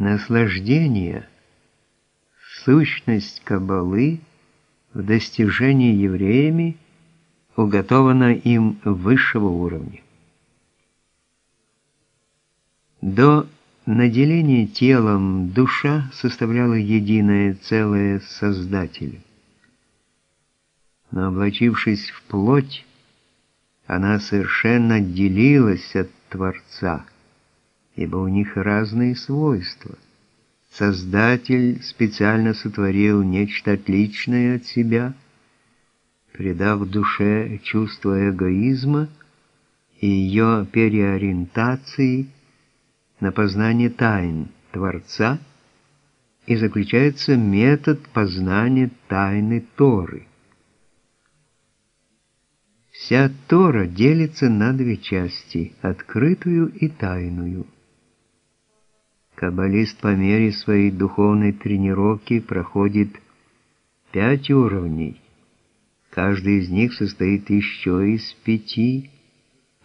наслаждение, сущность Каббалы в достижении евреями уготована им высшего уровня. До наделения телом душа составляла единое целое с Создателем. Но облачившись в плоть, она совершенно отделилась от Творца, ибо у них разные свойства. Создатель специально сотворил нечто отличное от себя, придав душе чувство эгоизма и ее переориентации на познание тайн Творца, и заключается метод познания тайны Торы. Вся Тора делится на две части – открытую и тайную. Каббалист по мере своей духовной тренировки проходит пять уровней. Каждый из них состоит еще из пяти,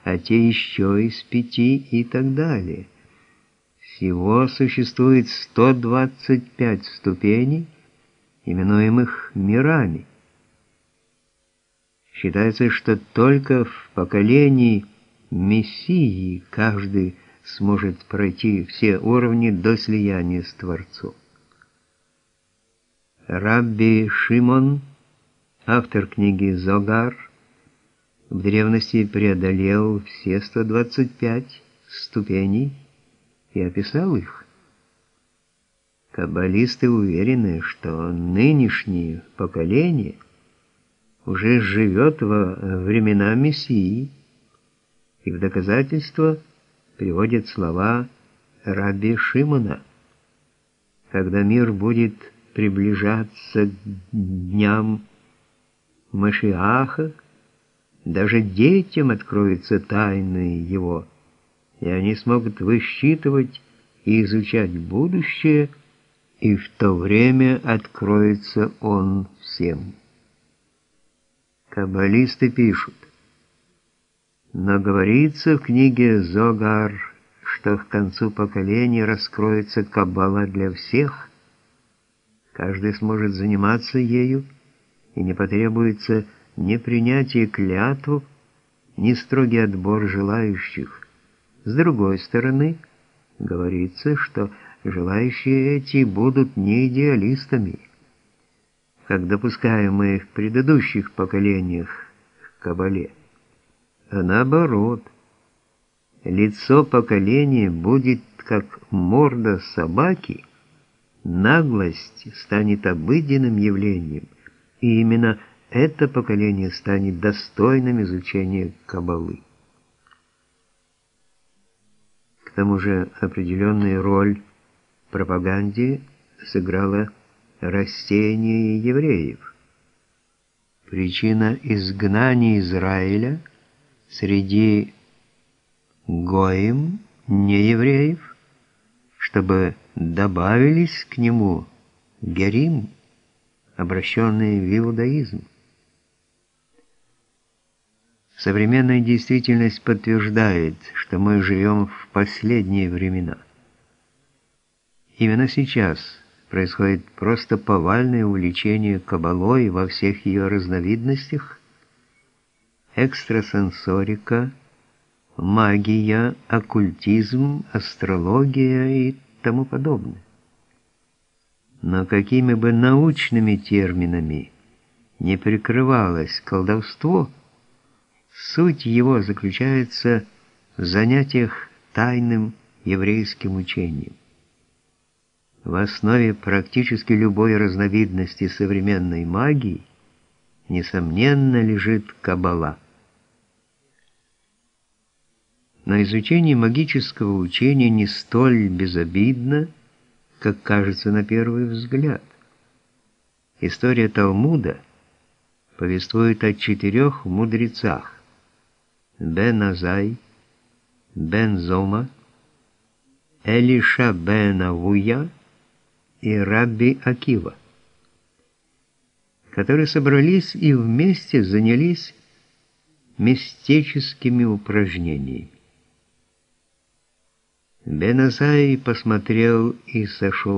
а те еще из пяти и так далее. Всего существует 125 ступеней, именуемых мирами – Считается, что только в поколении Мессии каждый сможет пройти все уровни до слияния с Творцом. Рабби Шимон, автор книги «Зогар», в древности преодолел все 125 ступеней и описал их. Каббалисты уверены, что нынешнее поколение – уже живет во времена Мессии, и в доказательство приводит слова Раби Шимона. Когда мир будет приближаться к дням Машиаха, даже детям откроются тайны его, и они смогут высчитывать и изучать будущее, и в то время откроется он всем. Каббалисты пишут, но говорится в книге Зогар, что к концу поколения раскроется Каббала для всех, каждый сможет заниматься ею, и не потребуется ни принятие клятв, ни строгий отбор желающих. С другой стороны, говорится, что желающие эти будут не идеалистами, как допускаемые в предыдущих поколениях в Кабале, а наоборот, лицо поколения будет как морда собаки, наглость станет обыденным явлением, и именно это поколение станет достойным изучения Кабалы. К тому же определенную роль пропаганде сыграла рассеяние евреев. Причина изгнания Израиля среди гоим, неевреев, чтобы добавились к нему герим, обращенные в иудаизм. Современная действительность подтверждает, что мы живем в последние времена. Именно сейчас – происходит просто повальное увлечение кабалой во всех ее разновидностях, экстрасенсорика, магия, оккультизм, астрология и тому подобное. Но какими бы научными терминами не прикрывалось колдовство, суть его заключается в занятиях тайным еврейским учением. В основе практически любой разновидности современной магии, несомненно, лежит Каббала. Но изучение магического учения не столь безобидно, как кажется на первый взгляд. История Талмуда повествует о четырех мудрецах – Бен Азай, Бен Зома, Элиша Бен Авуя – и Рабби Акива, которые собрались и вместе занялись мистическими упражнениями. Бенасай посмотрел и сошел